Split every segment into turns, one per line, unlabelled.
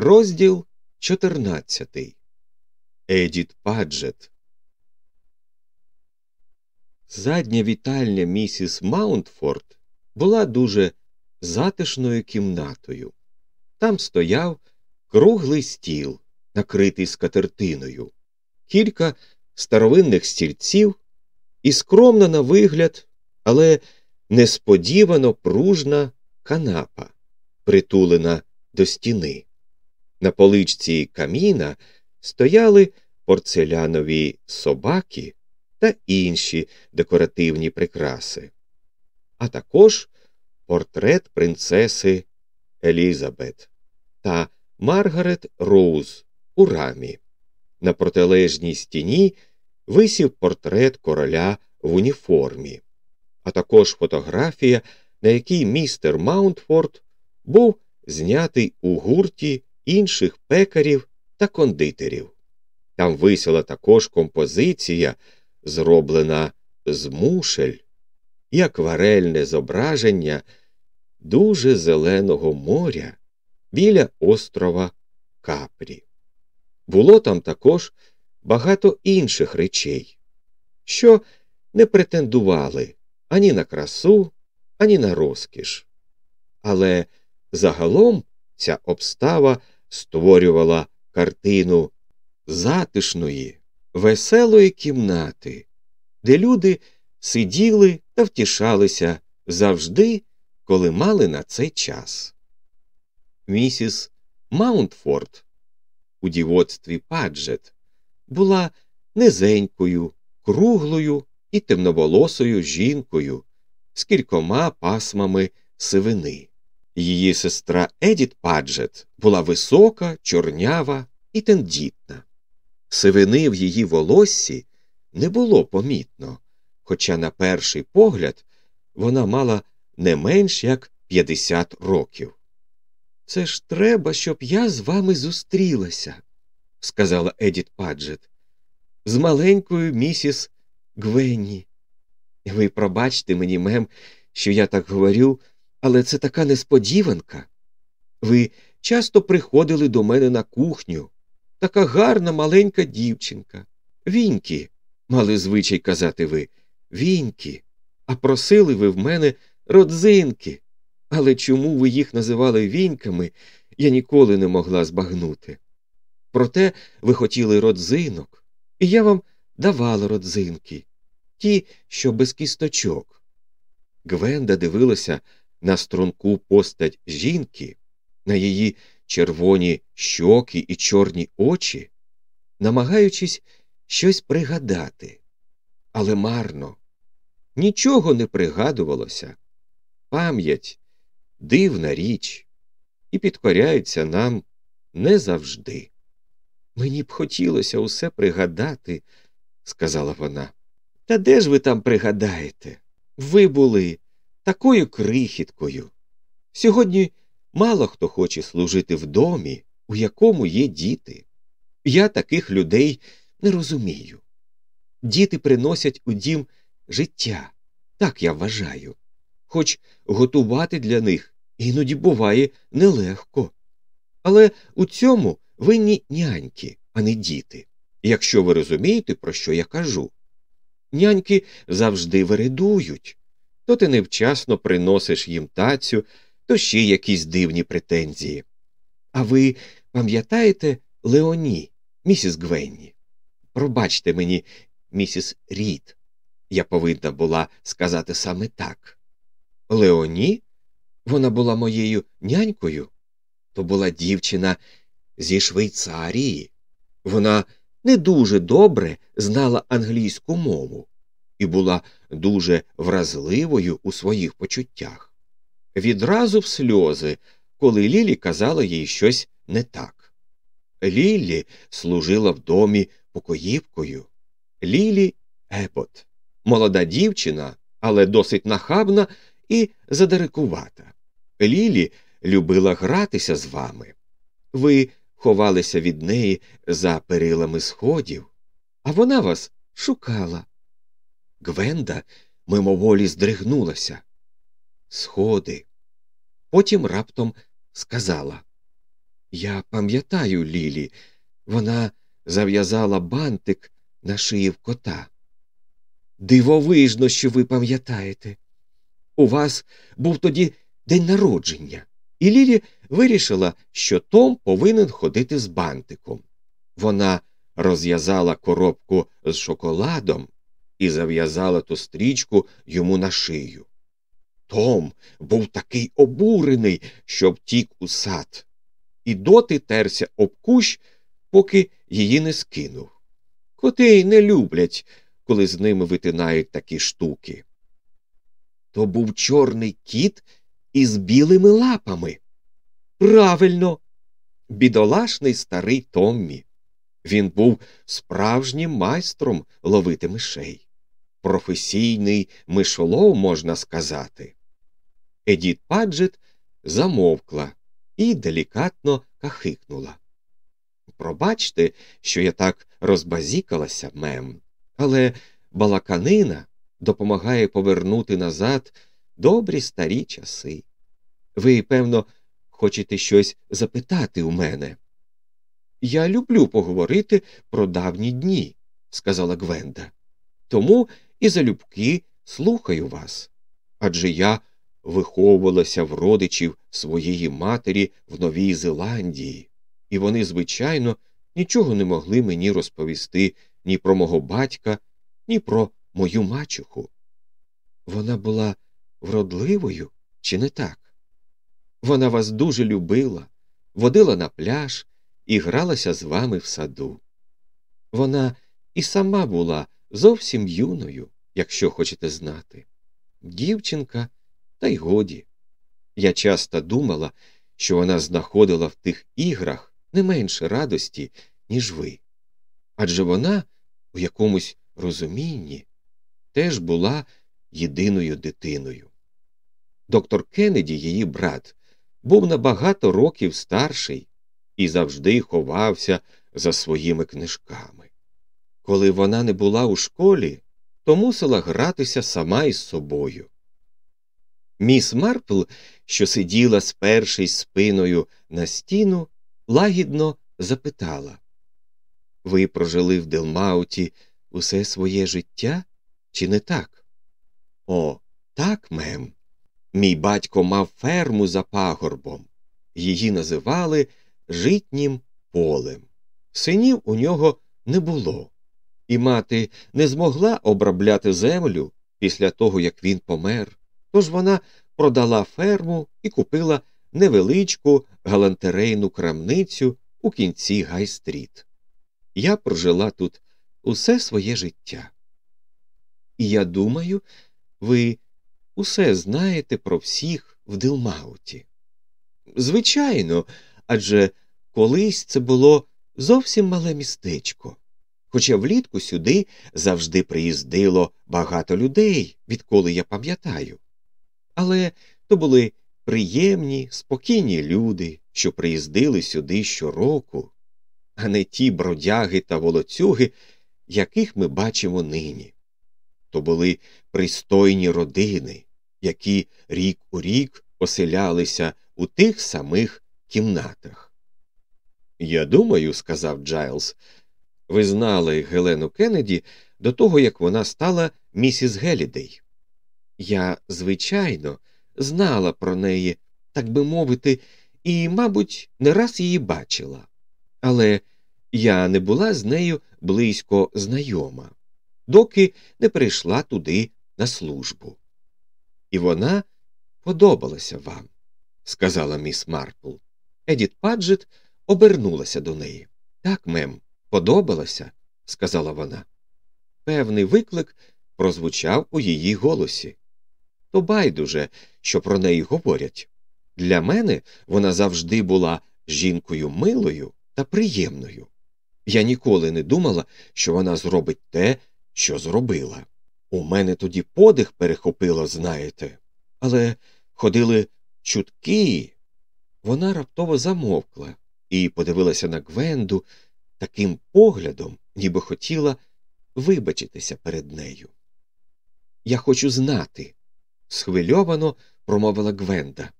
Розділ 14. Едіт Паджет. Задня вітальня місіс Маунтфорд була дуже затишною кімнатою. Там стояв круглий стіл, накритий скатертиною, кілька старовинних стільців і скромна на вигляд, але несподівано пружна канапа, притулена до стіни. На поличці каміна стояли порцелянові собаки та інші декоративні прикраси, а також портрет принцеси Елізабет та Маргарет Роуз у рамі. На протилежній стіні висів портрет короля в уніформі, а також фотографія, на якій містер Маунтфорд був знятий у гурті інших пекарів та кондитерів. Там висіла також композиція, зроблена з мушель, і акварельне зображення дуже зеленого моря біля острова Капрі. Було там також багато інших речей, що не претендували ані на красу, ані на розкіш. Але загалом ця обстава створювала картину затишної, веселої кімнати, де люди сиділи та втішалися завжди, коли мали на це час. Місіс Маунтфорд у дівоцтві Паджет була низенькою, круглою і темноволосою жінкою з кількома пасмами сивини. Її сестра Едіт Паджет була висока, чорнява і тендітна. Сивини в її волоссі не було помітно, хоча, на перший погляд, вона мала не менш як 50 років. Це ж треба, щоб я з вами зустрілася, сказала Едіт Паджет, з маленькою місіс Гвенні. Ви пробачте мені, мем, що я так говорю, але це така несподіванка. Ви часто приходили до мене на кухню. Така гарна маленька дівчинка. Віньки, мали звичай казати ви, віньки, а просили ви в мене родзинки. Але чому ви їх називали віньками, я ніколи не могла збагнути. Проте ви хотіли родзинок, і я вам давала родзинки, ті, що без кісточок. Гвенда дивилася на струнку постать жінки, на її червоні щоки і чорні очі, намагаючись щось пригадати. Але марно нічого не пригадувалося. Пам'ять дивна річ, і підкоряється нам не завжди. Мені б хотілося усе пригадати, сказала вона. Та де ж ви там пригадаєте? Ви були такою крихіткою. Сьогодні мало хто хоче служити в домі, у якому є діти. Я таких людей не розумію. Діти приносять у дім життя, так я вважаю, хоч готувати для них іноді буває нелегко. Але у цьому винні няньки, а не діти, якщо ви розумієте, про що я кажу. Няньки завжди вередують, то ти невчасно приносиш їм тацю, то ще якісь дивні претензії. А ви пам'ятаєте Леоні, місіс Гвенні? Пробачте мені, місіс Рід. Я повинна була сказати саме так. Леоні? Вона була моєю нянькою. То була дівчина зі Швейцарії. Вона не дуже добре знала англійську мову і була дуже вразливою у своїх почуттях. Відразу в сльози, коли Лілі казала їй щось не так. Лілі служила в домі покоївкою. Лілі Епот, молода дівчина, але досить нахабна і задарикувата. Лілі любила гратися з вами. Ви ховалися від неї за перилами сходів, а вона вас шукала. Гвенда мимоволі здригнулася. Сходи. Потім раптом сказала Я пам'ятаю Лілі, вона зав'язала бантик на шиї в кота. Дивовижно, що ви пам'ятаєте. У вас був тоді день народження, і Лілі вирішила, що Том повинен ходити з бантиком. Вона розв'язала коробку з шоколадом і зав'язала ту стрічку йому на шию. Том був такий обурений, що втік у сад, і доти терся об кущ, поки її не скинув. Коти не люблять, коли з ними витинають такі штуки. То був чорний кіт із білими лапами. Правильно, бідолашний старий Томмі. Він був справжнім майстром ловити мишей. Професійний мишолов, можна сказати. Едіт Паджет замовкла і делікатно кахикнула. Пробачте, що я так розбазікалася, мем, але балаканина допомагає повернути назад добрі старі часи. Ви, певно, хочете щось запитати у мене. Я люблю поговорити про давні дні, сказала Гвенда. Тому і залюбки слухаю вас. Адже я виховувалася в родичів своєї матері в Новій Зеландії, і вони, звичайно, нічого не могли мені розповісти ні про мого батька, ні про мою мачуху. Вона була вродливою, чи не так? Вона вас дуже любила, водила на пляж і гралася з вами в саду. Вона і сама була зовсім юною, якщо хочете знати. Дівчинка, та й годі. Я часто думала, що вона знаходила в тих іграх не менше радості, ніж ви. Адже вона у якомусь розумінні теж була єдиною дитиною. Доктор Кеннеді, її брат, був на багато років старший і завжди ховався за своїми книжками. Коли вона не була у школі, то мусила гратися сама із собою. Міс Марпл, що сиділа спершись спиною на стіну, лагідно запитала Ви прожили в Делмауті усе своє життя, чи не так? О, так, мем. Мій батько мав ферму за пагорбом. Її називали житнім полем. Синів у нього не було, і мати не змогла обробляти землю після того, як він помер. Тож вона продала ферму і купила невеличку галантерейну крамницю у кінці Гай-стріт. Я прожила тут усе своє життя. І я думаю, ви усе знаєте про всіх в Дилмауті. Звичайно, адже колись це було зовсім мале містечко. Хоча влітку сюди завжди приїздило багато людей, відколи я пам'ятаю. Але то були приємні, спокійні люди, що приїздили сюди щороку, а не ті бродяги та волоцюги, яких ми бачимо нині. То були пристойні родини, які рік у рік оселялися у тих самих кімнатах. Я думаю, сказав Джайлз, ви знали Гелену Кеннеді до того, як вона стала місіс Гелідей. Я, звичайно, знала про неї, так би мовити, і, мабуть, не раз її бачила. Але я не була з нею близько знайома, доки не прийшла туди на службу. І вона подобалася вам, сказала міс Марпл. Едіт Паджет обернулася до неї. Так, мем, подобалася, сказала вона. Певний виклик прозвучав у її голосі то байдуже, що про неї говорять. Для мене вона завжди була жінкою милою та приємною. Я ніколи не думала, що вона зробить те, що зробила. У мене тоді подих перехопило, знаєте, але ходили чутки. Вона раптово замовкла і подивилася на Гвенду таким поглядом, ніби хотіла вибачитися перед нею. Я хочу знати, схвильовано промовила Гвенда.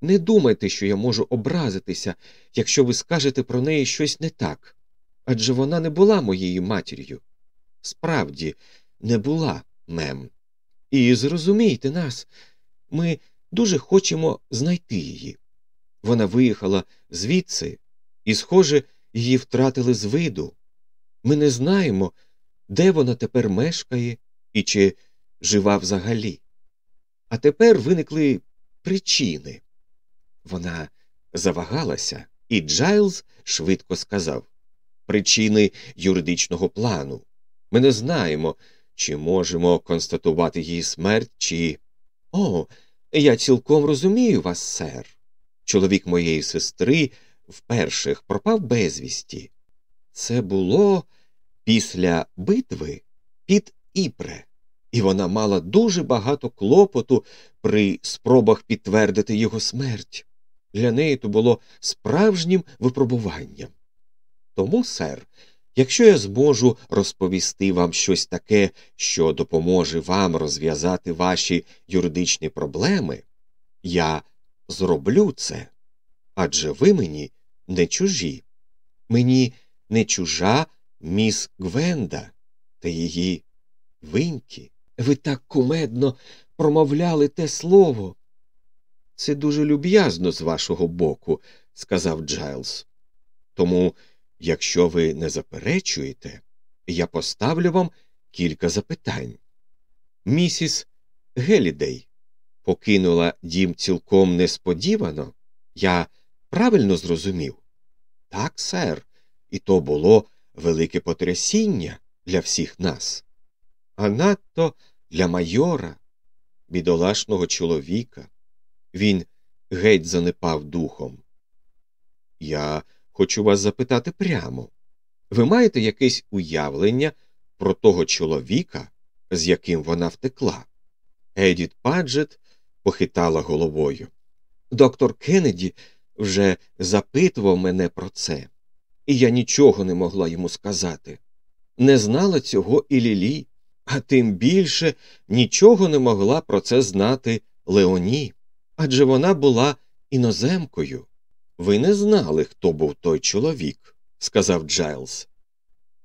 Не думайте, що я можу образитися, якщо ви скажете про неї щось не так. Адже вона не була моєю матір'ю. Справді, не була, мем. І зрозумійте нас, ми дуже хочемо знайти її. Вона виїхала звідси, і, схоже, її втратили з виду. Ми не знаємо, де вона тепер мешкає і чи жива взагалі. А тепер виникли причини. Вона завагалася, і Джайлз швидко сказав причини юридичного плану. Ми не знаємо, чи можемо констатувати її смерть, чи. О, я цілком розумію вас, сер. Чоловік моєї сестри вперше пропав безвісті. Це було після битви під Іпре, і вона мала дуже багато клопоту при спробах підтвердити його смерть. Для неї то було справжнім випробуванням. Тому, сер, якщо я зможу розповісти вам щось таке, що допоможе вам розв'язати ваші юридичні проблеми, я зроблю це. Адже ви мені не чужі. Мені не чужа міс Гвенда та її виньки. Ви так кумедно промовляли те слово. Це дуже люб'язно з вашого боку, сказав Джайлз. Тому, якщо ви не заперечуєте, я поставлю вам кілька запитань. Місіс Гелідей покинула дім цілком несподівано. Я правильно зрозумів? Так, сер, і то було велике потрясіння для всіх нас, а надто для майора, бідолашного чоловіка. Він геть занепав духом. Я хочу вас запитати прямо ви маєте якесь уявлення про того чоловіка, з яким вона втекла? Едіт Паджет похитала головою. Доктор Кеннеді вже запитував мене про це, і я нічого не могла йому сказати. Не знала цього і Лілі, а тим більше нічого не могла про це знати Леоні адже вона була іноземкою. Ви не знали, хто був той чоловік, сказав Джайлз.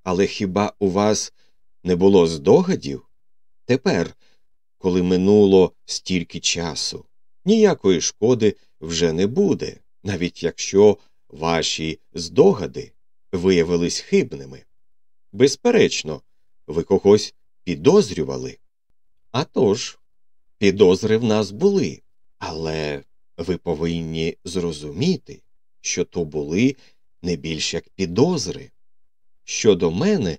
Але хіба у вас не було здогадів? Тепер, коли минуло стільки часу, ніякої шкоди вже не буде, навіть якщо ваші здогади виявились хибними. Безперечно, ви когось підозрювали. А тож, підозри в нас були. Але ви повинні зрозуміти, що то були не більш як підозри. Щодо мене,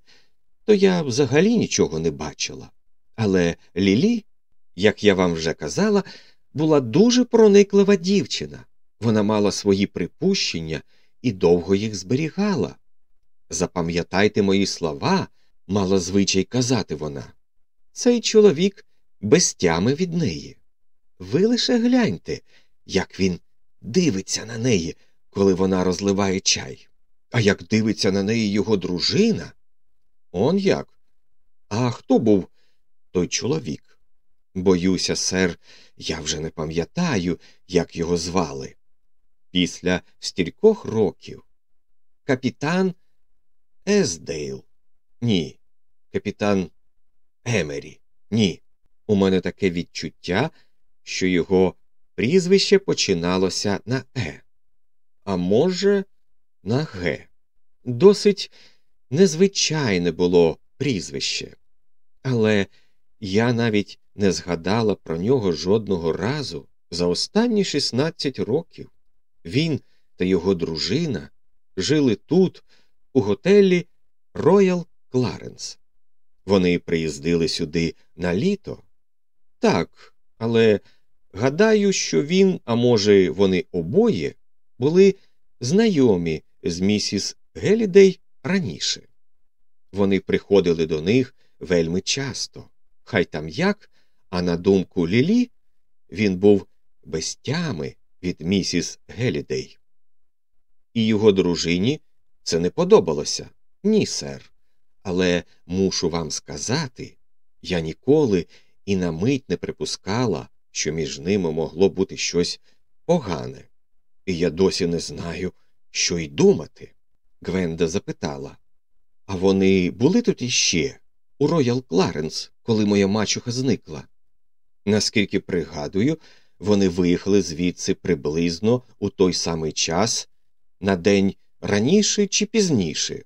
то я взагалі нічого не бачила. Але Лілі, як я вам вже казала, була дуже прониклива дівчина. Вона мала свої припущення і довго їх зберігала. Запам'ятайте мої слова, мала звичай казати вона. Цей чоловік без тями від неї. Ви лише гляньте, як він дивиться на неї, коли вона розливає чай. А як дивиться на неї його дружина? Он як? А хто був той чоловік? Боюся, сер, я вже не пам'ятаю, як його звали. Після стількох років. Капітан Ездейл. Ні. Капітан Емері. Ні. У мене таке відчуття, що його прізвище починалося на Е, а може, на Г. Досить незвичайне було прізвище. Але я навіть не згадала про нього жодного разу за останні 16 років. Він та його дружина жили тут, у готелі Роял Кларенс. Вони приїздили сюди на літо. Так, але Гадаю, що він, а може, вони обоє, були знайомі з місіс Гелідей раніше. Вони приходили до них вельми часто, хай там як, а на думку Лілі, він був без тями від місіс Гелідей. І його дружині це не подобалося, ні, сер. Але мушу вам сказати, я ніколи і на мить не припускала що між ними могло бути щось погане, і я досі не знаю, що й думати. Гвенда запитала. А вони були тут іще, у Роял Кларенс, коли моя мачуха зникла. Наскільки пригадую, вони виїхали звідси приблизно у той самий час, на день раніше чи пізніше.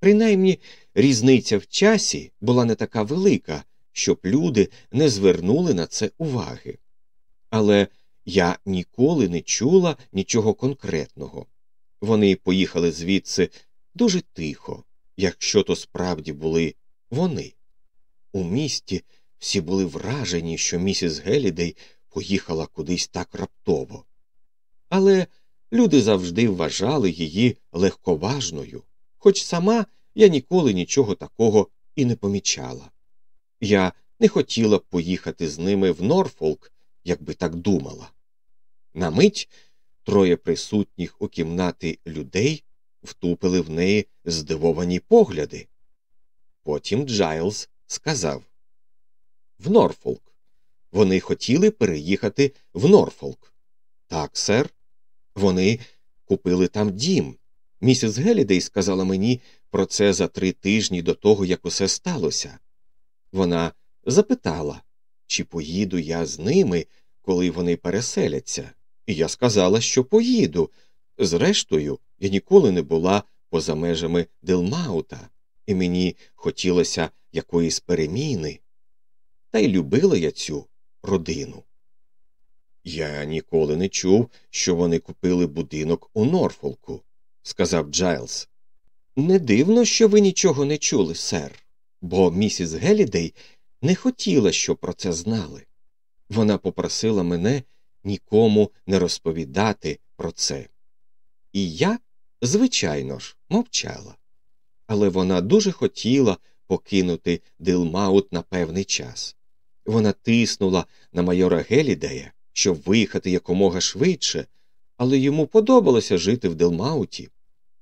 Принаймні, різниця в часі була не така велика, щоб люди не звернули на це уваги. Але я ніколи не чула нічого конкретного. Вони поїхали звідси дуже тихо, якщо то справді були вони. У місті всі були вражені, що місіс Гелідей поїхала кудись так раптово. Але люди завжди вважали її легковажною, хоч сама я ніколи нічого такого і не помічала. Я не хотіла б поїхати з ними в Норфолк, якби так думала. На мить троє присутніх у кімнаті людей втупили в неї здивовані погляди. Потім Джайлз сказав В Норфолк. Вони хотіли переїхати в Норфолк. Так, сер. Вони купили там дім. Місіс Гелідей сказала мені про це за три тижні до того, як усе сталося. Вона запитала, чи поїду я з ними, коли вони переселяться, і я сказала, що поїду. Зрештою, я ніколи не була поза межами Дилмаута, і мені хотілося якоїсь переміни. Та й любила я цю родину. Я ніколи не чув, що вони купили будинок у Норфолку, сказав Джайлз. Не дивно, що ви нічого не чули, сер, бо місіс Гелідей не хотіла, щоб про це знали. Вона попросила мене нікому не розповідати про це. І я, звичайно ж, мовчала. Але вона дуже хотіла покинути Дилмаут на певний час. Вона тиснула на майора Гелідея, щоб виїхати якомога швидше, але йому подобалося жити в Делмауті.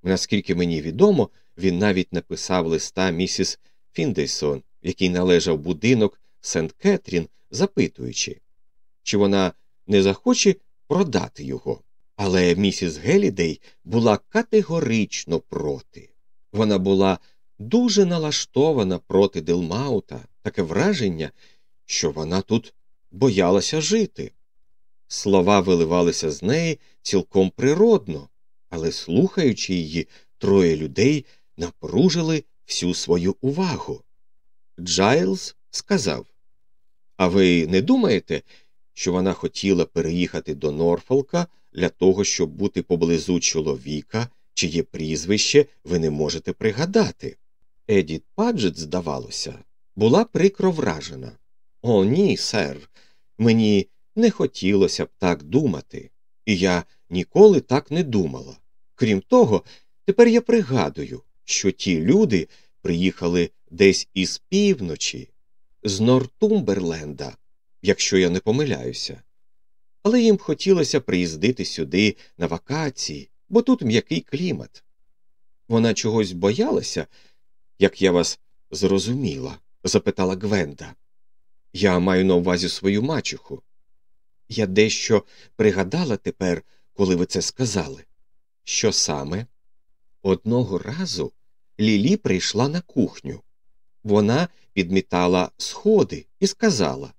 Наскільки мені відомо, він навіть написав листа місіс Фіндейсон, якій належав будинок Сент Кетрін, запитуючи, чи вона не захоче продати його. Але місіс Гелідей була категорично проти. Вона була дуже налаштована проти Делмаута, таке враження, що вона тут боялася жити. Слова виливалися з неї цілком природно, але, слухаючи її, троє людей напружили всю свою увагу. Джайлз сказав А ви не думаєте, що вона хотіла переїхати до Норфолка для того, щоб бути поблизу чоловіка, чиє прізвище ви не можете пригадати? Едіт Паджет, здавалося, була прикро вражена. О, ні, сер, мені не хотілося б так думати, і я ніколи так не думала. Крім того, тепер я пригадую, що ті люди приїхали десь із півночі, з Нортумберленда, якщо я не помиляюся. Але їм хотілося приїздити сюди на вакації, бо тут м'який клімат. Вона чогось боялася, як я вас зрозуміла? запитала Гвенда. Я маю на увазі свою мачуху. Я дещо пригадала тепер, коли ви це сказали. Що саме? Одного разу Лілі прийшла на кухню. Вона підмітала сходи і сказала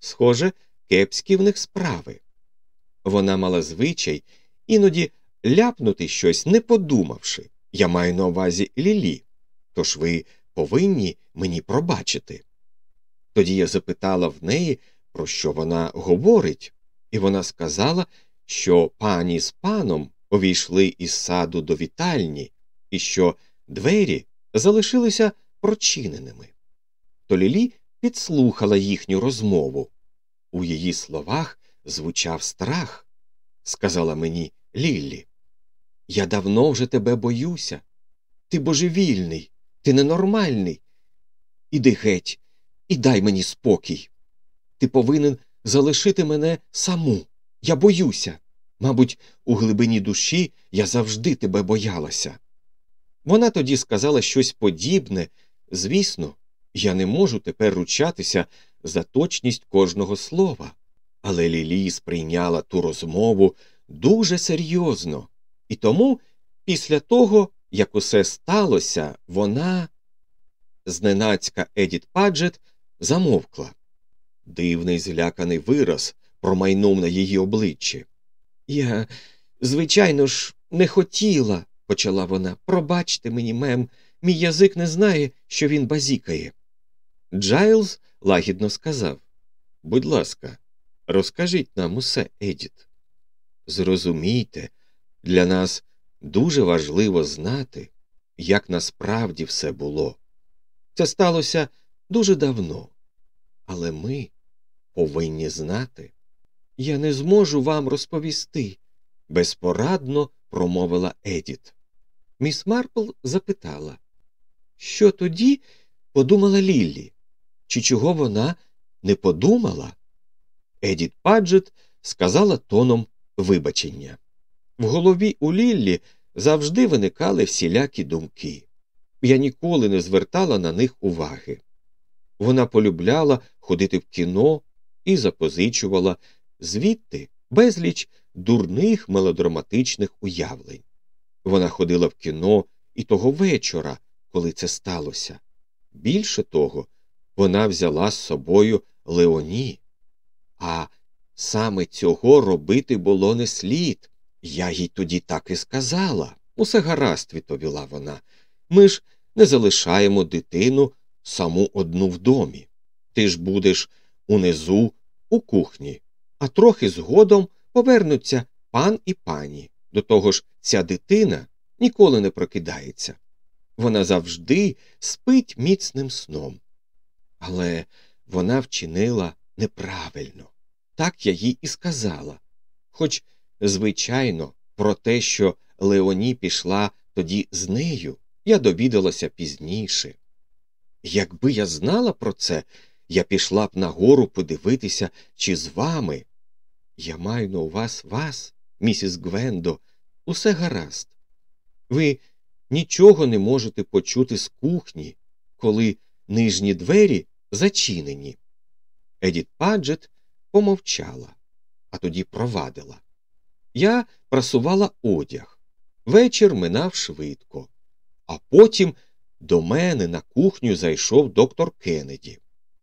Схоже, кепські в них справи. Вона мала звичай іноді ляпнути щось, не подумавши. Я маю на увазі Лілі. Тож ви повинні мені пробачити. Тоді я запитала в неї, про що вона говорить, і вона сказала, що пані з паном увійшли із саду до вітальні, і що двері залишилися прочиненими. То Лілі підслухала їхню розмову. У її словах звучав страх, сказала мені Ліллі. Я давно вже тебе боюся. Ти божевільний, ти ненормальний. Іди геть, і дай мені спокій. Ти повинен залишити мене саму. Я боюся. Мабуть, у глибині душі я завжди тебе боялася. Вона тоді сказала щось подібне. Звісно, я не можу тепер ручатися за точність кожного слова, Але Лілі сприйняла ту розмову дуже серйозно, і тому, після того, як усе сталося, вона. Зненацька Едіт Паджет замовкла. Дивний зляканий вираз промайнув на її обличчі. Я, звичайно ж, не хотіла, почала вона. Пробачте мені, мем, мій язик не знає, що він базікає. Джайлз лагідно сказав Будь ласка, розкажіть нам усе, Едіт. Зрозумійте, для нас дуже важливо знати, як насправді все було. Це сталося дуже давно, але ми повинні знати. Я не зможу вам розповісти, безпорадно промовила Едіт. Міс Марпл запитала, що тоді подумала Ліллі, чи чого вона не подумала? Едіт Паджет сказала тоном вибачення. В голові у Ліллі завжди виникали всілякі думки. Я ніколи не звертала на них уваги. Вона полюбляла ходити в кіно і запозичувала звідти безліч дурних мелодраматичних уявлень. Вона ходила в кіно і того вечора, коли це сталося. Більше того, вона взяла з собою Леоні. А саме цього робити було не слід. Я їй тоді так і сказала. Усе гаразд, відповіла вона. Ми ж не залишаємо дитину саму одну в домі. Ти ж будеш унизу у кухні, а трохи згодом повернуться пан і пані. До того ж, ця дитина ніколи не прокидається. Вона завжди спить міцним сном. Але вона вчинила неправильно. Так я їй і сказала. Хоч, звичайно, про те, що Леоні пішла тоді з нею, я довідалася пізніше. Якби я знала про це, я пішла б нагору подивитися, чи з вами. Я маю на уваз вас, місіс Гвендо, усе гаразд. Ви нічого не можете почути з кухні, коли нижні двері зачинені. Едіт Паджет помовчала, а тоді провадила. Я прасувала одяг. Вечір минав швидко, а потім до мене на кухню зайшов доктор Кеннеді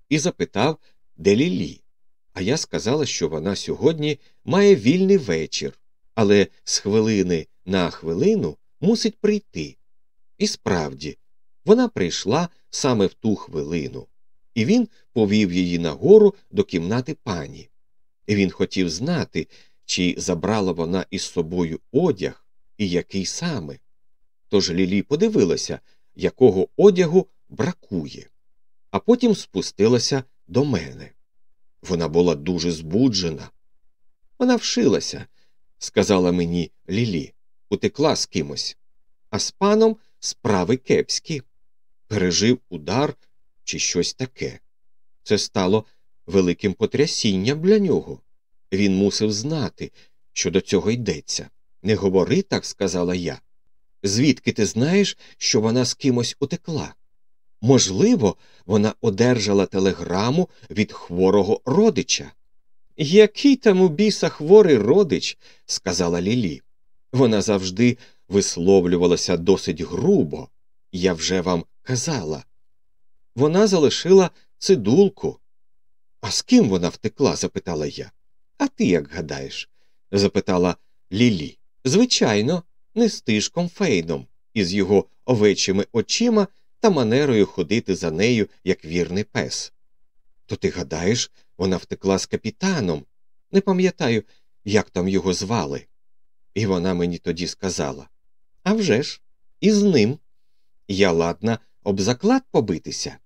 і запитав, де Лілі. А я сказала, що вона сьогодні має вільний вечір, але з хвилини на хвилину мусить прийти. І справді, вона прийшла саме в ту хвилину, і він повів її нагору до кімнати пані. І Він хотів знати, чи забрала вона із собою одяг і який саме. Тож Лілі подивилася, якого одягу бракує, а потім спустилася до мене. Вона була дуже збуджена. Вона вшилася, сказала мені Лілі, утекла з кимось, а з паном справи кепські. Пережив удар чи щось таке. Це стало великим потрясінням для нього. Він мусив знати, що до цього йдеться. Не говори так, сказала я. Звідки ти знаєш, що вона з кимось утекла? Можливо, вона одержала телеграму від хворого родича. Який там у біса хворий родич, сказала Лілі. Вона завжди висловлювалася досить грубо, я вже вам казала. Вона залишила цидулку. А з ким вона втекла? запитала я. А ти як гадаєш? запитала Лілі. Звичайно, не з тишком Фейном, із його овечими очима та манерою ходити за нею, як вірний пес. То ти гадаєш, вона втекла з капітаном. Не пам'ятаю, як там його звали. І вона мені тоді сказала «А вже ж, і ним. Я ладна об заклад побитися,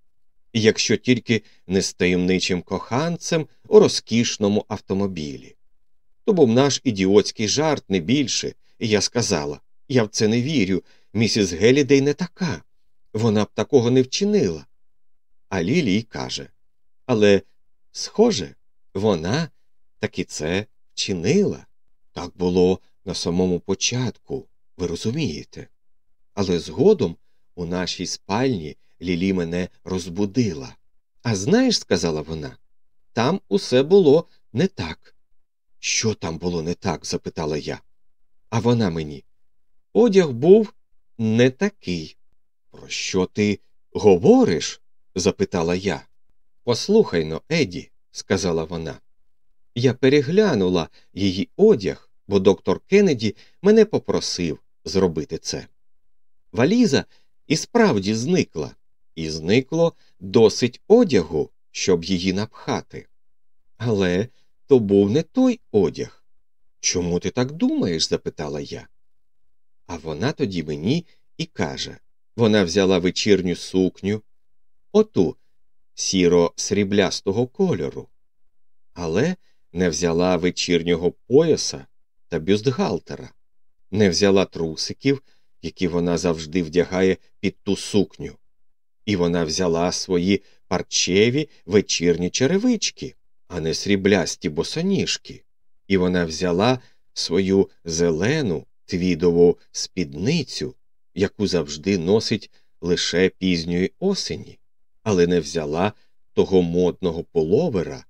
якщо тільки не з таємничим коханцем у розкішному автомобілі. То був наш ідіотський жарт не більше, і я сказала я в це не вірю, місіс Гелідей не така. Вона б такого не вчинила. А Лілій каже Але, схоже, вона таки це вчинила. Так було на самому початку, ви розумієте. Але згодом у нашій спальні Лілі мене розбудила. А знаєш, сказала вона, там усе було не так. Що там було не так? запитала я. А вона мені. Одяг був не такий. Про що ти говориш? запитала я. Послухай но, Еді, сказала вона. Я переглянула її одяг, бо доктор Кеннеді мене попросив зробити це. Валіза і справді зникла, і зникло досить одягу, щоб її напхати. Але то був не той одяг. Чому ти так думаєш? запитала я. А вона тоді мені і каже вона взяла вечірню сукню, оту сіро сріблястого кольору, але не взяла вечірнього пояса та бюстгальтера, не взяла трусиків, які вона завжди вдягає під ту сукню, і вона взяла свої парчеві вечірні черевички, а не сріблясті босоніжки, і вона взяла свою зелену твідову спідницю, яку завжди носить лише пізньої осені, але не взяла того модного половера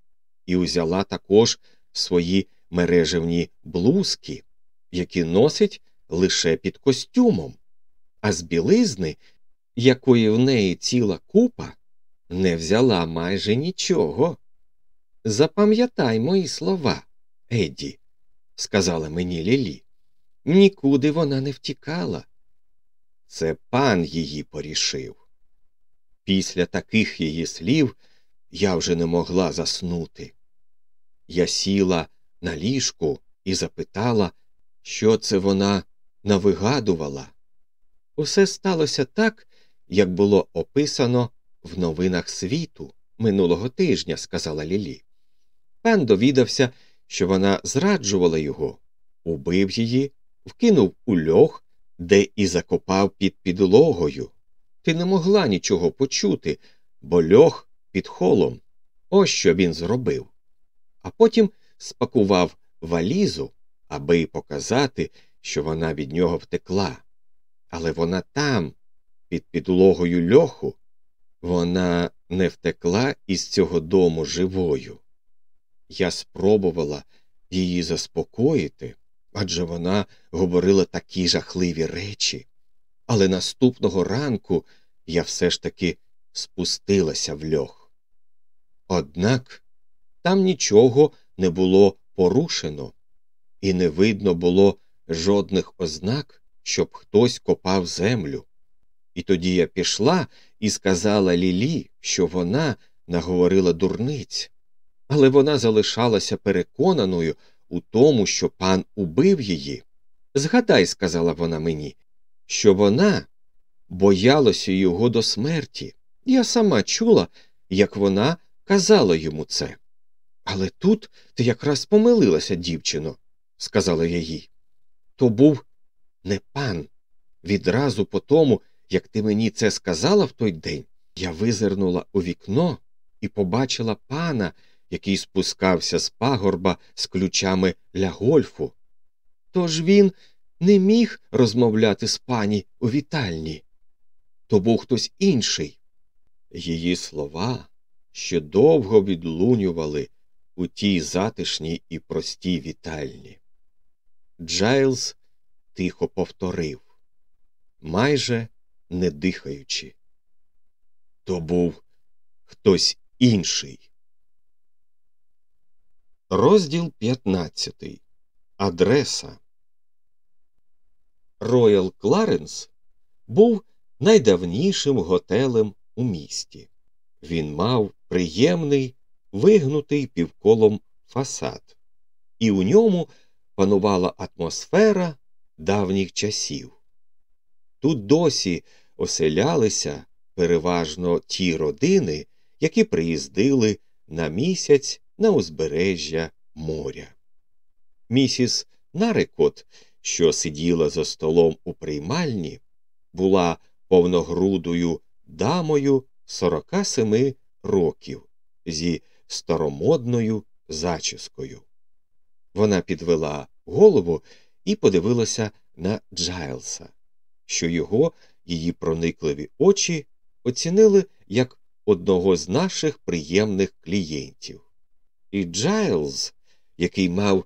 і узяла також свої мережевні блузки, які носить лише під костюмом, а з білизни, якої в неї ціла купа, не взяла майже нічого. Запам'ятай мої слова, Едді, сказала мені Лілі. Нікуди вона не втікала. Це пан її порішив. Після таких її слів я вже не могла заснути. Я сіла на ліжку і запитала, що це вона навигадувала. Усе сталося так, як було описано в новинах світу минулого тижня, сказала Лілі. Пан довідався, що вона зраджувала його, убив її, вкинув у льох, де і закопав під підлогою. Ти не могла нічого почути, бо льох під холом. Ось що він зробив. А потім спакував валізу, аби показати, що вона від нього втекла. Але вона там, під підлогою льоху, вона не втекла із цього дому живою. Я спробувала її заспокоїти, адже вона говорила такі жахливі речі. Але наступного ранку я все ж таки спустилася в льох. Однак там нічого не було порушено, і не видно було жодних ознак, щоб хтось копав землю. І тоді я пішла і сказала Лілі, що вона наговорила дурниць, але вона залишалася переконаною у тому, що пан убив її. Згадай, сказала вона мені, що вона боялася його до смерті. Я сама чула, як вона казала йому це. Але тут ти якраз помилилася, дівчино, сказала я їй. То був не пан. Відразу по тому, як ти мені це сказала в той день, я визирнула у вікно і побачила пана, який спускався з пагорба з ключами для гольфу. Тож він не міг розмовляти з пані у вітальні. То був хтось інший. Її слова ще довго відлунювали у тій затишній і простій вітальні. Джайлз тихо повторив, майже не дихаючи. То був хтось інший. Розділ 15. Адреса. Роял Кларенс був найдавнішим готелем у місті. Він мав приємний, вигнутий півколом фасад, і у ньому панувала атмосфера давніх часів. Тут досі оселялися переважно ті родини, які приїздили на місяць на узбережжя моря. Місіс Нарекот, що сиділа за столом у приймальні, була повногрудою дамою 47 років зі старомодною зачіскою. Вона підвела голову і подивилася на Джайлса, що його її проникливі очі оцінили як одного з наших приємних клієнтів. І Джайлз, який мав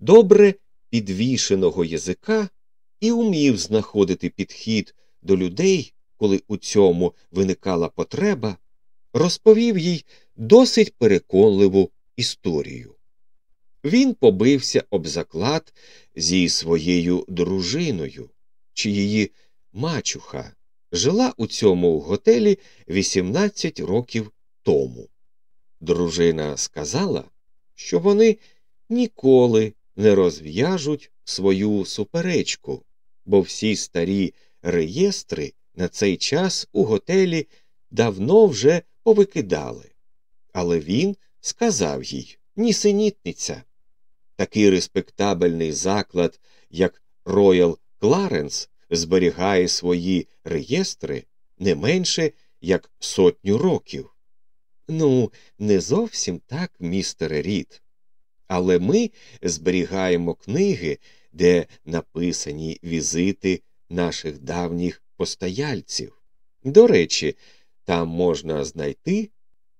добре підвішеного язика і умів знаходити підхід до людей, коли у цьому виникала потреба, розповів їй досить переконливу історію. Він побився об заклад зі своєю дружиною, чи її мачуха жила у цьому готелі 18 років тому. Дружина сказала, що вони ніколи не розв'яжуть свою суперечку, бо всі старі реєстри на цей час у готелі давно вже повикидали. Але він сказав їй нісенітниця. Такий респектабельний заклад, як Роял Кларенс, зберігає свої реєстри не менше як сотню років. Ну, не зовсім так, містере Рід. Але ми зберігаємо книги, де написані візити наших давніх постояльців. До речі, там можна знайти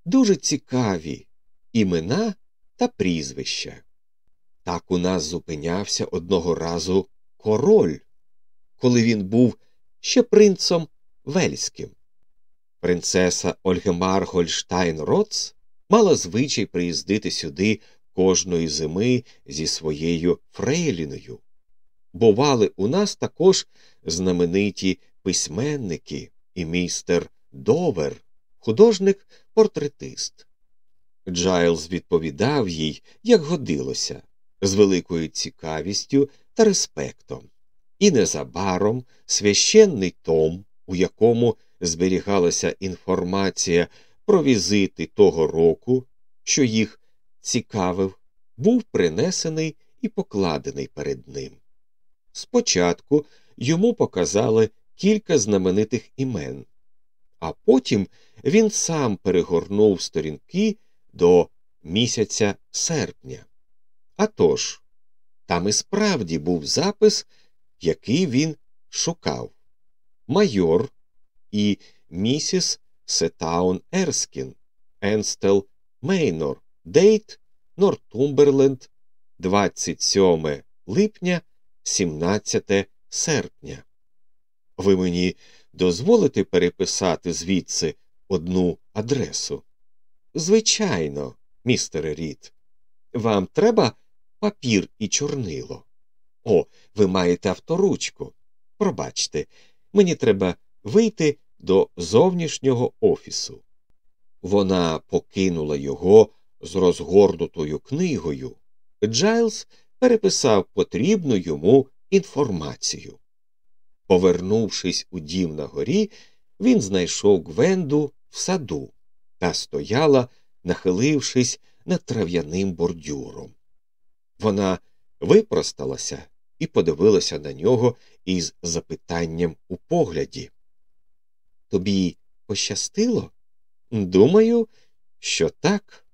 дуже цікаві імена та прізвища. Так у нас зупинявся одного разу король, коли він був ще принцом Вельським. Принцеса Ольгемар Гольштайн Роц мала звичай приїздити сюди кожної зими зі своєю фрейліною. Бували у нас також знамениті письменники і містер Довер, художник портретист. Джайлз відповідав їй, як годилося, з великою цікавістю та респектом. І незабаром священний том, у якому зберігалася інформація про візити того року, що їх цікавив, був принесений і покладений перед ним. Спочатку йому показали кілька знаменитих імен, а потім він сам перегорнув сторінки до місяця серпня. Атож, там і справді був запис, який він шукав майор і місіс Сетаун Ерскін, Енстел Мейнор, Дейт, Нортумберленд, 27 липня, 17 серпня. Ви мені дозволите переписати звідси одну адресу? Звичайно, містере Рід. Вам треба папір і чорнило. О, ви маєте авторучку. Пробачте, мені треба вийти до зовнішнього офісу. Вона покинула його з розгорнутою книгою. Джайлз переписав потрібну йому інформацію. Повернувшись у дім на горі, він знайшов Гвенду в саду та стояла, нахилившись над трав'яним бордюром. Вона випросталася і подивилася на нього із запитанням у погляді. Тобі пощастило? Думаю, що так.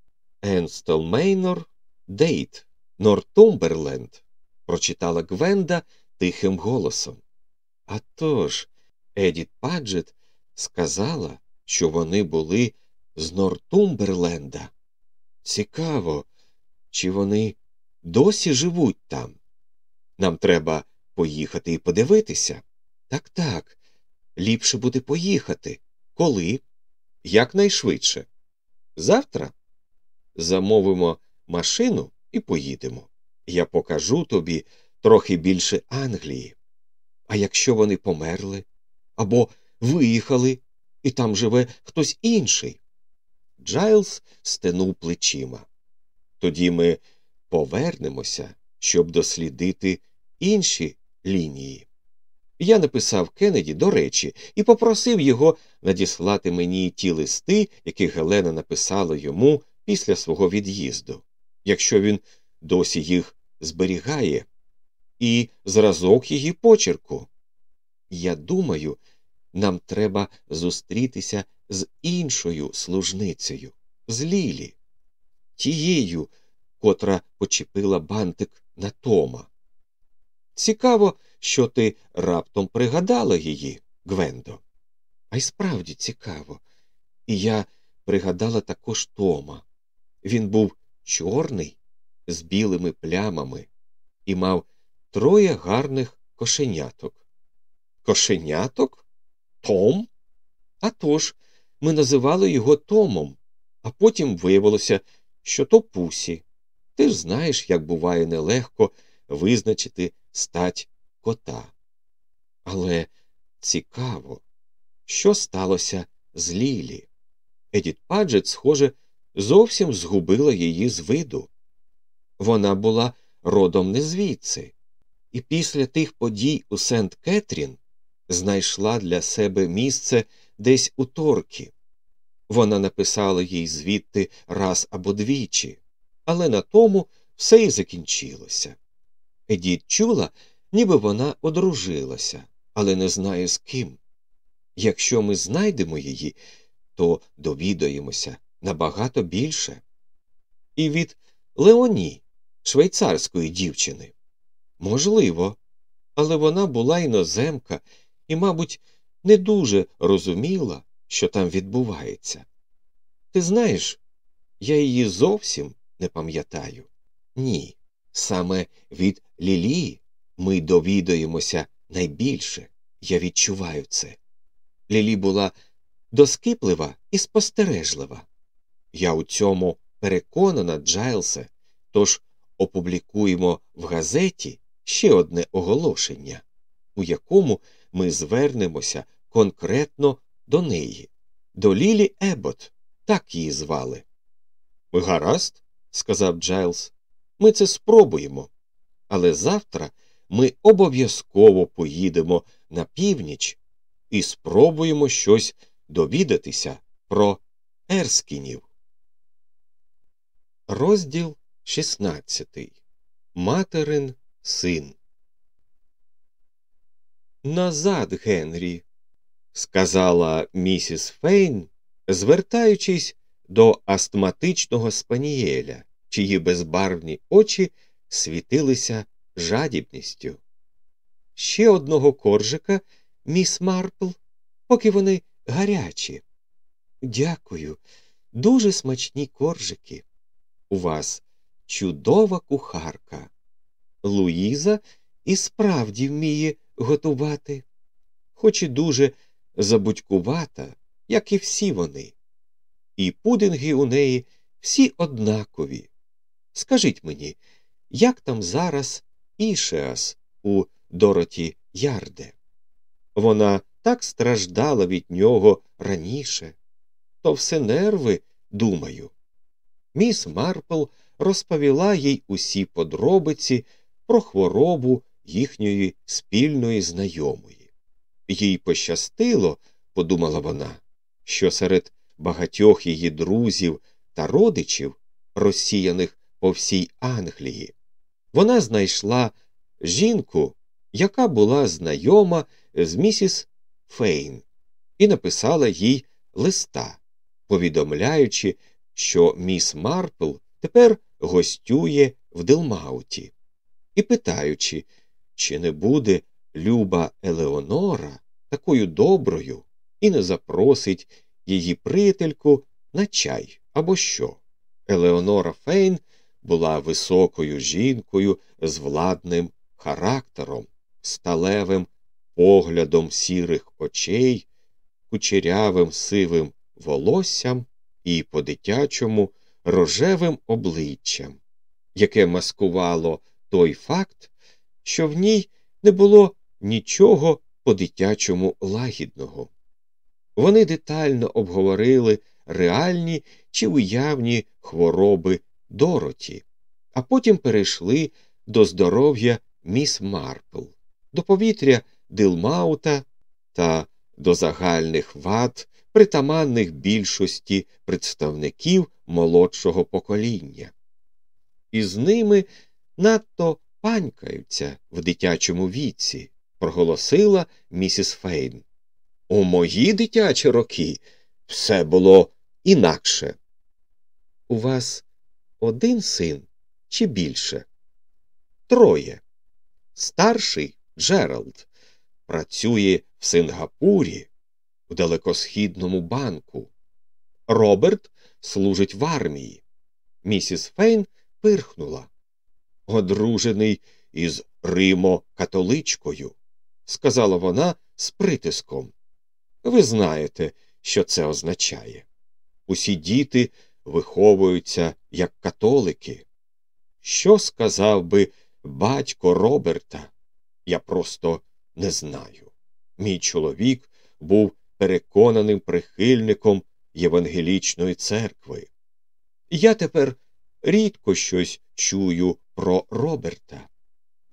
Енстол Мейнор, Дейт, Нортумберленд, прочитала Гвенда тихим голосом. Атож, Едіт Паджет сказала, що вони були з Нортумберленда. Цікаво, чи вони досі живуть там. Нам треба поїхати і подивитися. Так, так, ліпше буде поїхати. Коли? Якнайшвидше. Завтра замовимо машину і поїдемо. Я покажу тобі трохи більше Англії. А якщо вони померли або виїхали, і там живе хтось інший. Джайлз стенув плечима. Тоді ми повернемося, щоб дослідити інші лінії. Я написав Кеннеді, до речі, і попросив його надіслати мені ті листи, які Гелена написала йому після свого від'їзду, якщо він досі їх зберігає, і зразок її почерку. Я думаю, нам треба зустрітися з іншою служницею, з Лілі, тією, котра почепила бантик на Тома. Цікаво, що ти раптом пригадала її, Гвендо. А й справді цікаво. І я пригадала також Тома. Він був чорний, з білими плямами, і мав троє гарних кошеняток. Кошеняток? Том? А тож, ми називали його Томом, а потім виявилося, що то пусі. Ти ж знаєш, як буває нелегко визначити стать кота. Але цікаво, що сталося з Лілі. Едіт Паджет, схоже, зовсім згубила її з виду. Вона була родом не звідси, і після тих подій у Сент Кетрін знайшла для себе місце десь у торкі. Вона написала їй звідти раз або двічі, але на тому все і закінчилося. Едіт чула, ніби вона одружилася, але не знає з ким. Якщо ми знайдемо її, то довідаємося набагато більше. І від Леоні, швейцарської дівчини. Можливо, але вона була іноземка і, мабуть, не дуже розуміла, що там відбувається. Ти знаєш, я її зовсім не пам'ятаю. Ні. Саме від Лілії ми довідаємося найбільше, я відчуваю це. Лілі була доскіплива і спостережлива. Я у цьому переконана, Джайлсе, тож опублікуємо в газеті ще одне оголошення, у якому ми звернемося конкретно до неї, до Лілі Ебот, так її звали. Гаразд, сказав Джайлс, ми це спробуємо. Але завтра ми обов'язково поїдемо на північ і спробуємо щось довідатися про Ерскінів. Розділ 16. Материн син. Назад, Генрі, сказала місіс Фейн, звертаючись до астматичного спанієля, чиї безбарвні очі світилися жадібністю. Ще одного коржика, міс Марпл, поки вони гарячі. Дякую, дуже смачні коржики. У вас чудова кухарка. Луїза і справді вміє готувати, хоч і дуже забудькувата, як і всі вони. І пудинги у неї всі однакові. Скажіть мені, як там зараз Ішеас у Дороті Ярде? Вона так страждала від нього раніше. То все нерви, думаю. Міс Марпл розповіла їй усі подробиці про хворобу їхньої спільної знайомої. Їй пощастило, подумала вона, що серед багатьох її друзів та родичів, розсіяних по всій Англії, вона знайшла жінку, яка була знайома з місіс Фейн, і написала їй листа, повідомляючи, що міс Марпл тепер гостює в Делмауті, і питаючи, чи не буде люба Елеонора такою доброю і не запросить її приятельку на чай або що. Елеонора Фейн була високою жінкою з владним характером, сталевим поглядом сірих очей, кучерявим сивим волоссям і по дитячому рожевим обличчям, яке маскувало той факт, що в ній не було нічого по дитячому лагідного. Вони детально обговорили реальні чи уявні хвороби Дороті, а потім перейшли до здоров'я міс Марпл, до повітря Дилмаута та до загальних вад, притаманних більшості представників молодшого покоління. І з ними надто панькаються в дитячому віці, проголосила місіс Фейн. У мої дитячі роки все було інакше. У вас один син чи більше? Троє. Старший Джеральд працює в Сингапурі, в далекосхідному банку. Роберт служить в армії. Місіс Фейн пирхнула. Одружений із Римо католичкою, сказала вона з притиском. Ви знаєте, що це означає. Усі діти виховуються як католики. Що сказав би батько Роберта? Я просто не знаю. Мій чоловік був переконаним прихильником Євангелічної церкви. Я тепер рідко щось чую про Роберта.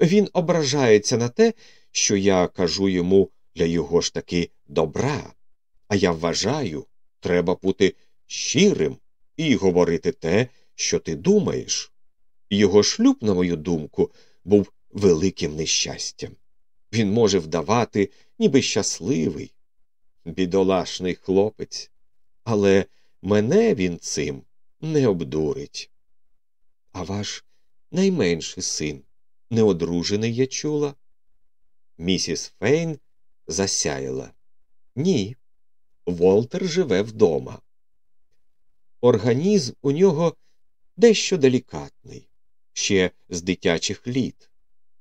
Він ображається на те, що я кажу йому для його ж таки добра, а я вважаю, треба бути щирим і говорити те, що ти думаєш. Його шлюб, на мою думку, був великим нещастям. Він може вдавати, ніби щасливий, бідолашний хлопець, але мене він цим не обдурить. А ваш найменший син неодружений я чула. Місіс Фейн засяяла. Ні. Волтер живе вдома. Організм у нього дещо делікатний, ще з дитячих літ,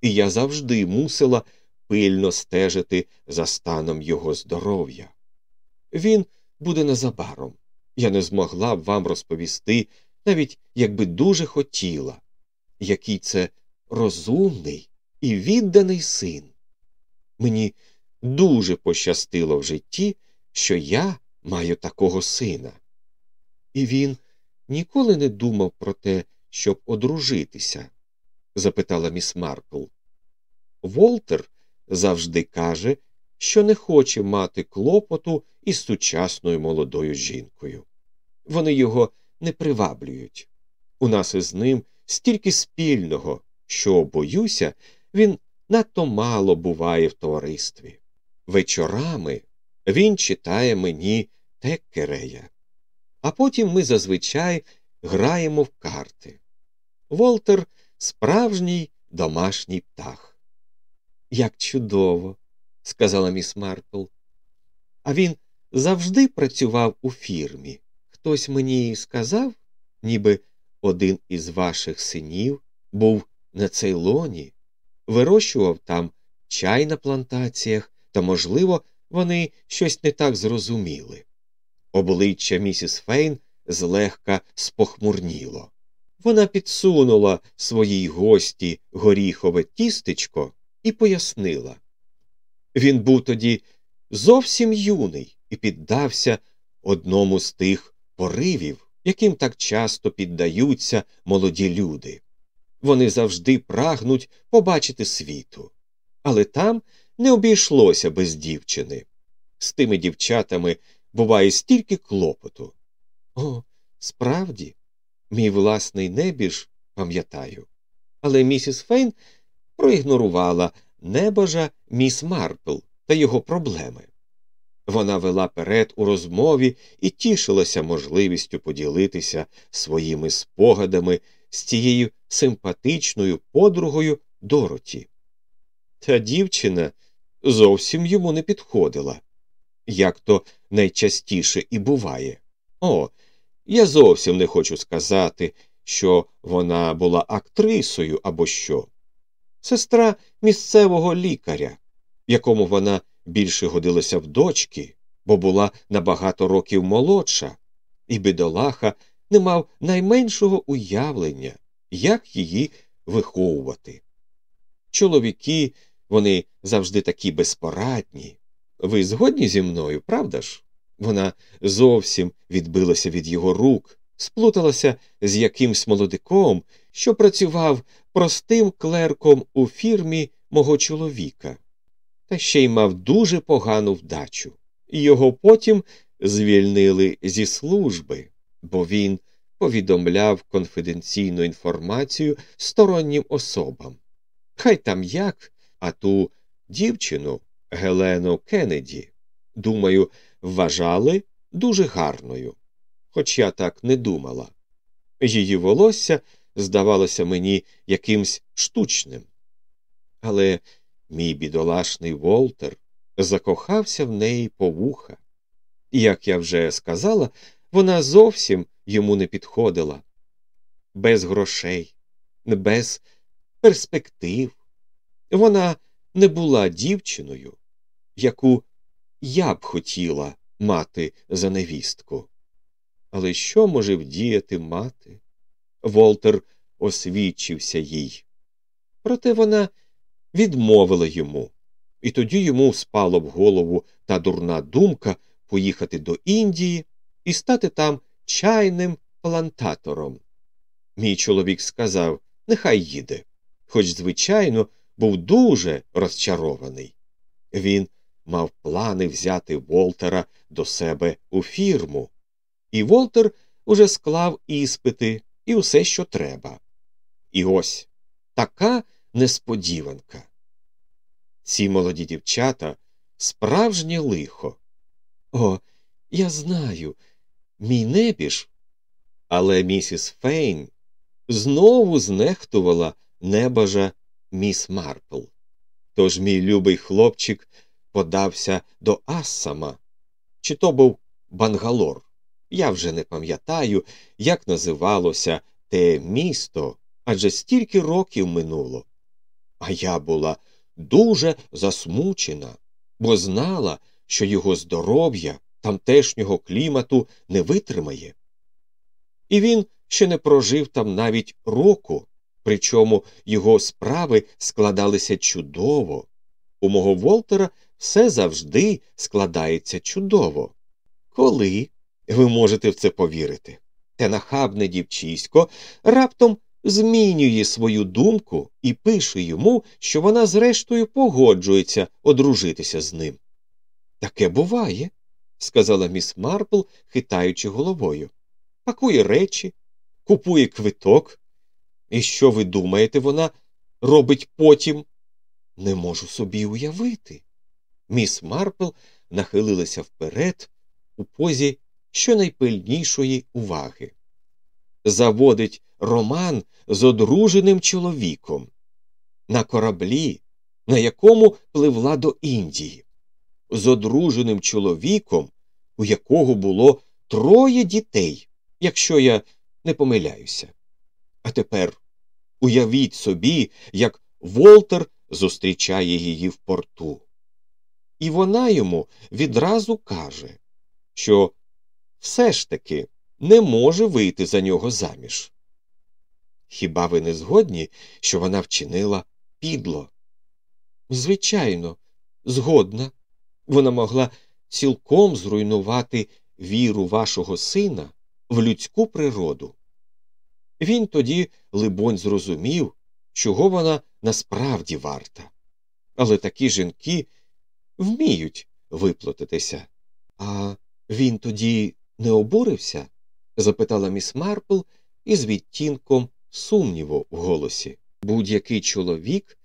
і я завжди мусила пильно стежити за станом його здоров'я. Він буде незабаром. Я не змогла б вам розповісти, навіть якби дуже хотіла, який це розумний і відданий син. Мені дуже пощастило в житті, що я маю такого сина. І він ніколи не думав про те, щоб одружитися? запитала міс Марпл. Волтер завжди каже, що не хоче мати клопоту із сучасною молодою жінкою. Вони його не приваблюють. У нас із ним стільки спільного, що, боюся, він надто мало буває в товаристві. Вечорами він читає мені Теккерея, а потім ми зазвичай граємо в карти. Волтер справжній домашній птах. Як чудово, сказала міс Марпл. А він завжди працював у фірмі. Хтось мені сказав, ніби один із ваших синів був на Цейлоні, вирощував там чай на плантаціях, та, можливо, вони щось не так зрозуміли. Обличчя місіс Фейн злегка спохмурніло. Вона підсунула своїй гості горіхове тістечко і пояснила. Він був тоді зовсім юний і піддався одному з тих поривів, яким так часто піддаються молоді люди. Вони завжди прагнуть побачити світу. Але там не обійшлося без дівчини. З тими дівчатами буває стільки клопоту. О, справді, мій власний небіж, пам'ятаю. Але місіс Фейн проігнорувала небожа міс Марпл та його проблеми. Вона вела перед у розмові і тішилася можливістю поділитися своїми спогадами з цією симпатичною подругою Дороті. Та дівчина зовсім йому не підходила, як то найчастіше і буває. О, я зовсім не хочу сказати, що вона була актрисою або що. Сестра місцевого лікаря, якому вона більше годилася в дочки, бо була на багато років молодша, і бідолаха не мав найменшого уявлення, як її виховувати. Чоловіки, вони завжди такі безпорадні. Ви згодні зі мною, правда ж? Вона зовсім відбилася від його рук, сплуталася з якимсь молодиком, що працював простим клерком у фірмі мого чоловіка, та ще й мав дуже погану вдачу. Його потім звільнили зі служби, бо він повідомляв конфіденційну інформацію стороннім особам. Хай там як, а ту дівчину Гелену Кеннеді, думаю, вважали дуже гарною, хоч я так не думала. Її волосся здавалося мені якимсь штучним. Але мій бідолашний Волтер закохався в неї по вуха. Як я вже сказала, вона зовсім йому не підходила. без грошей, без перспектив. Вона не була дівчиною, яку я б хотіла мати за невістку. Але що може вдіяти мати? Волтер освідчився їй. Проте вона відмовила йому, і тоді йому спала в голову та дурна думка поїхати до Індії і стати там чайним плантатором. Мій чоловік сказав нехай їде, хоч, звичайно, був дуже розчарований. Він мав плани взяти Волтера до себе у фірму, і Волтер уже склав іспити і усе, що треба. І ось така несподіванка. Ці молоді дівчата справжнє лихо. О, я знаю, мій небіж. Але місіс Фейн знову знехтувала небажа міс Марпл. Тож мій любий хлопчик подався до Ассама. Чи то був Бангалор? Я вже не пам'ятаю, як називалося те місто, адже стільки років минуло. А я була дуже засмучена, бо знала, що його здоров'я тамтешнього клімату не витримає. І він ще не прожив там навіть року, причому його справи складалися чудово. У мого Волтера все завжди складається чудово. Коли ви можете в це повірити? Те нахабне дівчисько раптом змінює свою думку і пише йому, що вона зрештою погоджується одружитися з ним. Таке буває, сказала міс Марпл, хитаючи головою. Пакує речі, купує квиток. І що ви думаєте, вона робить потім? Не можу собі уявити. Міс Марпл нахилилася вперед у позі щонайпильнішої уваги. Заводить роман з одруженим чоловіком на кораблі, на якому пливла до Індії, з одруженим чоловіком, у якого було троє дітей, якщо я не помиляюся. А тепер уявіть собі, як Волтер зустрічає її в порту. І вона йому відразу каже, що все ж таки не може вийти за нього заміж. Хіба ви не згодні, що вона вчинила підло? Звичайно, згодна. Вона могла цілком зруйнувати віру вашого сина в людську природу. Він тоді, либонь, зрозумів, чого вона насправді варта. Але такі жінки вміють виплатитися. А він тоді не обурився? запитала міс Марпл із відтінком сумніву в голосі. Будь-який чоловік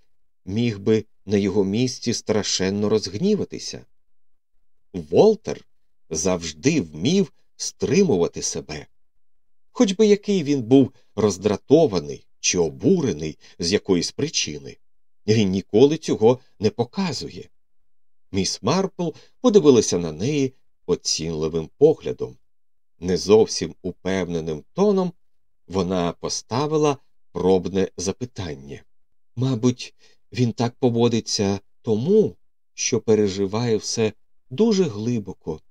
міг би на його місці страшенно розгніватися. Волтер завжди вмів стримувати себе. Хоч би який він був роздратований чи обурений з якоїсь причини, він ніколи цього не показує. Міс Марпл подивилася на неї оцінливим поглядом. Не зовсім упевненим тоном вона поставила пробне запитання. Мабуть, він так поводиться тому, що переживає все дуже глибоко.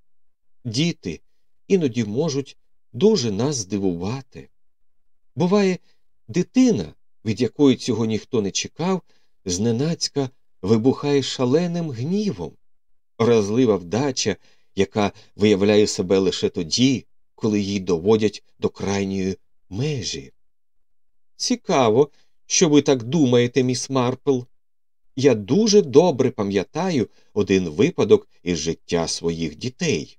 Діти іноді можуть дуже нас здивувати. Буває, дитина, від якої цього ніхто не чекав, зненацька вибухає шаленим гнівом, Разлива вдача, яка виявляє себе лише тоді, коли їй доводять до крайньої межі. Цікаво, що ви так думаєте, міс Марпл. Я дуже добре пам'ятаю один випадок із життя своїх дітей.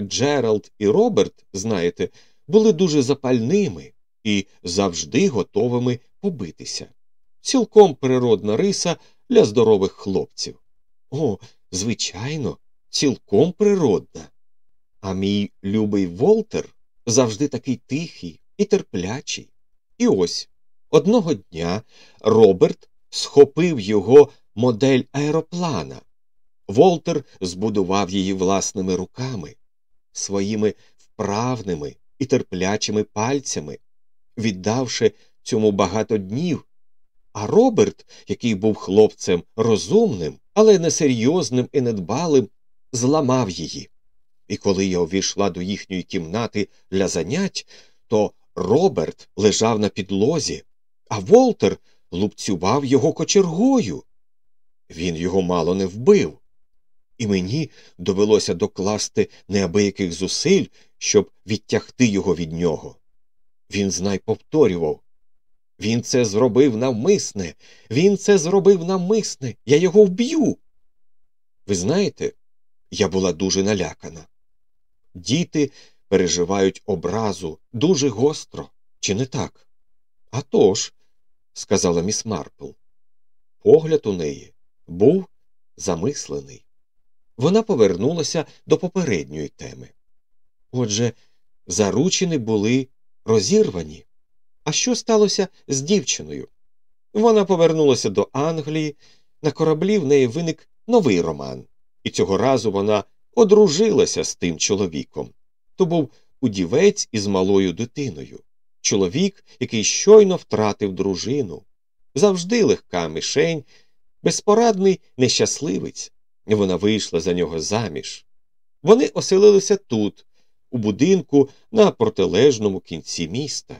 Джеральд і Роберт, знаєте, були дуже запальними і завжди готовими побитися. Цілком природна риса для здорових хлопців. О, звичайно, цілком природна. А мій любий Волтер завжди такий тихий і терплячий. І ось одного дня Роберт схопив його модель аероплана. Волтер збудував її власними руками, своїми вправними і терплячими пальцями. віддавши цьому багато днів. А Роберт, який був хлопцем розумним, але несерйозним і недбалим, зламав її. І коли я увійшла до їхньої кімнати для занять, то Роберт лежав на підлозі, а Волтер лупцював його кочергою. Він його мало не вбив. І мені довелося докласти неабияких зусиль, щоб відтягти його від нього. Він знай повторював він це зробив навмисне, він це зробив навмисне, я його вб'ю. Ви знаєте, я була дуже налякана. Діти переживають образу дуже гостро, чи не так? «А тож», – сказала міс Марпл. Погляд у неї був замислений. Вона повернулася до попередньої теми. Отже, заручини були розірвані. А що сталося з дівчиною? Вона повернулася до Англії, на кораблі в неї виник новий роман, і цього разу вона одружилася з тим чоловіком. То був удівець із малою дитиною, чоловік, який щойно втратив дружину, завжди легка мишень, безпорадний нещасливець. Вона вийшла за нього заміж. Вони оселилися тут, у будинку на протилежному кінці міста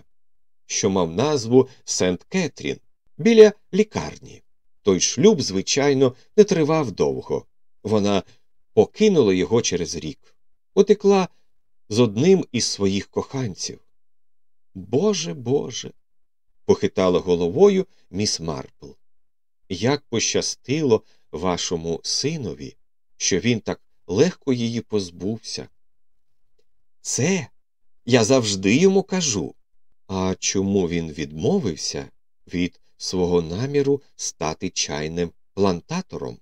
що мав назву Сент Кетрін, біля лікарні. Той шлюб, звичайно, не тривав довго. Вона покинула його через рік, утекла з одним із своїх коханців. Боже Боже. похитала головою міс Марпл. Як пощастило вашому синові, що він так легко її позбувся. Це я завжди йому кажу. А чому він відмовився від свого наміру стати чайним плантатором?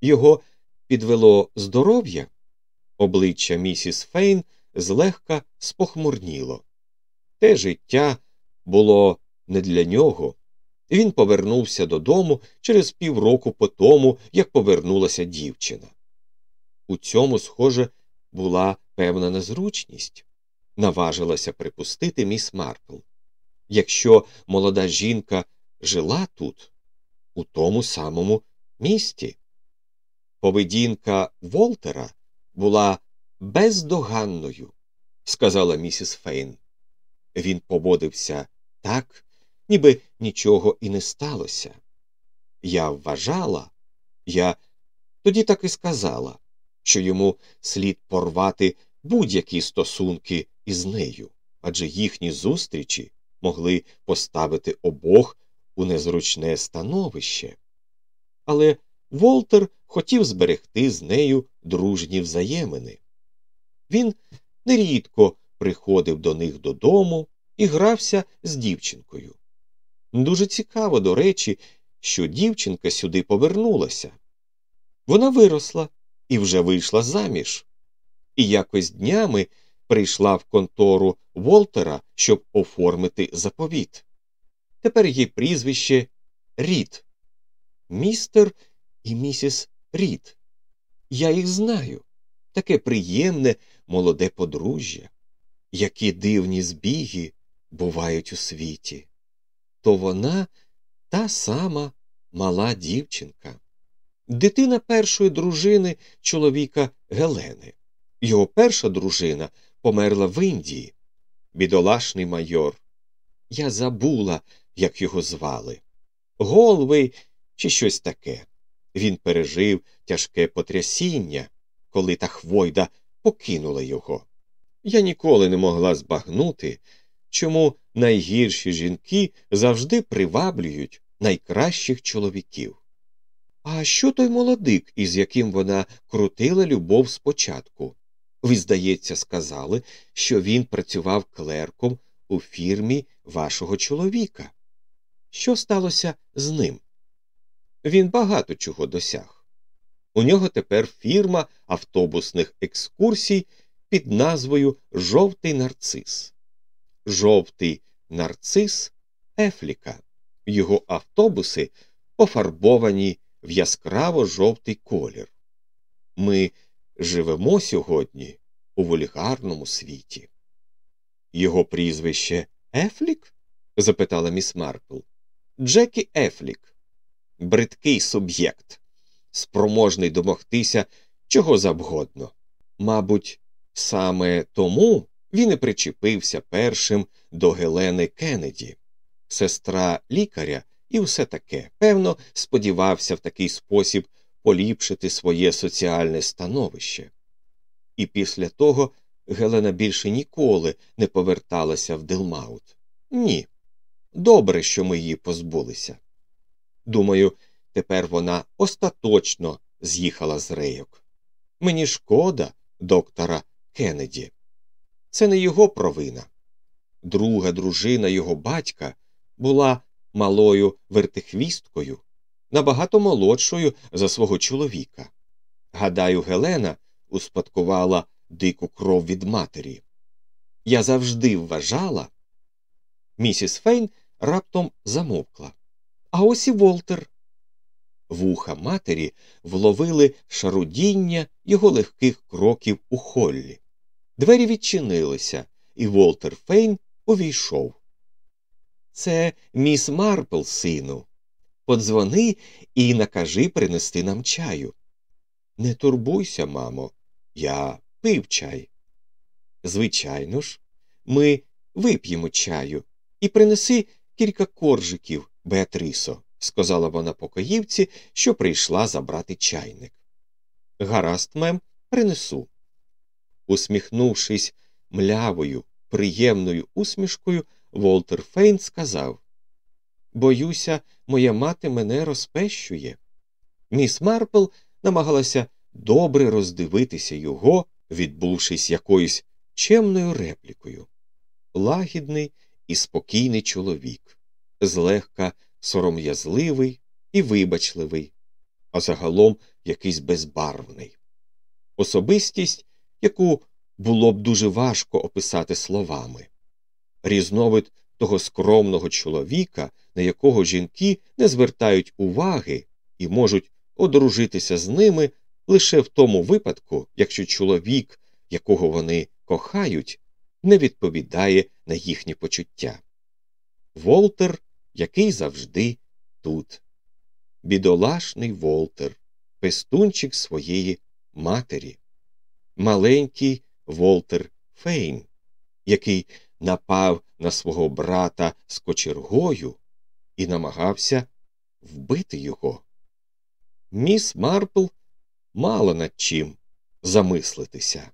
Його підвело здоров'я? Обличчя місіс Фейн злегка спохмурніло. Те життя було не для нього. Він повернувся додому через півроку по тому, як повернулася дівчина. У цьому, схоже, була певна незручність наважилася припустити міс Марпл. Якщо молода жінка жила тут, у тому самому місті. Поведінка Волтера була бездоганною, сказала місіс Фейн. Він поводився так, ніби нічого і не сталося. Я вважала, я тоді так і сказала, що йому слід порвати будь-які стосунки із нею, адже їхні зустрічі могли поставити обох у незручне становище. Але Волтер хотів зберегти з нею дружні взаємини. Він нерідко приходив до них додому і грався з дівчинкою. Дуже цікаво, до речі, що дівчинка сюди повернулася. Вона виросла і вже вийшла заміж. І якось днями прийшла в контору Волтера, щоб оформити заповіт. Тепер її прізвище Рід. Містер і місіс Рід. Я їх знаю. Таке приємне молоде подружжя. Які дивні збіги бувають у світі. То вона та сама мала дівчинка, дитина першої дружини чоловіка Гелени. Його перша дружина померла в Індії. Бідолашний майор. Я забула, як його звали. Голвий чи щось таке. Він пережив тяжке потрясіння, коли та хвойда покинула його. Я ніколи не могла збагнути, чому найгірші жінки завжди приваблюють найкращих чоловіків. А що той молодик, із яким вона крутила любов спочатку? Ви, здається, сказали, що він працював клерком у фірмі вашого чоловіка. Що сталося з ним? Він багато чого досяг. У нього тепер фірма автобусних екскурсій під назвою Жовтий нарцис. Жовтий нарцис Ефліка. Його автобуси пофарбовані в яскраво жовтий колір. Ми живемо сьогодні у вульгарному світі. Його прізвище Ефлік? запитала міс Марпл. Джекі Ефлік, бридкий суб'єкт, спроможний домогтися чого завгодно. Мабуть, саме тому він і причепився першим до Гелени Кеннеді, сестра лікаря, і все таке, певно, сподівався в такий спосіб поліпшити своє соціальне становище. І після того Гелена більше ніколи не поверталася в Делмаут. Ні. Добре, що ми її позбулися. Думаю, тепер вона остаточно з'їхала з рейок. Мені шкода доктора Кеннеді. Це не його провина. Друга дружина його батька була малою вертихвісткою, набагато молодшою за свого чоловіка. Гадаю, Гелена успадкувала дику кров від матері. Я завжди вважала. Місіс Фейн раптом замовкла. А ось і Волтер. Вуха матері вловили шарудіння його легких кроків у холлі. Двері відчинилися, і Волтер Фейн увійшов. Це міс Марпл, сину. Подзвони і накажи принести нам чаю. Не турбуйся, мамо, я пив чай. Звичайно ж, ми вип'ємо чаю і принеси кілька коржиків, Беатрисо, сказала вона покоївці, що прийшла забрати чайник. Гаразд, мем, принесу. Усміхнувшись млявою, приємною усмішкою, Волтер Фейн сказав Боюся, моя мати мене розпещує. Міс Марпл намагалася добре роздивитися його, відбувшись якоюсь чемною реплікою. Лагідний і спокійний чоловік, злегка сором'язливий і вибачливий, а загалом якийсь безбарвний. Особистість, яку було б дуже важко описати словами, різновид того скромного чоловіка, на якого жінки не звертають уваги і можуть одружитися з ними лише в тому випадку, якщо чоловік, якого вони кохають, не відповідає на їхні почуття. Волтер, який завжди тут. Бідолашний Волтер, пестунчик своєї матері, маленький Волтер Фейн, який напав на свого брата з кочергою і намагався вбити його. Міс Марпл мала над чим замислитися.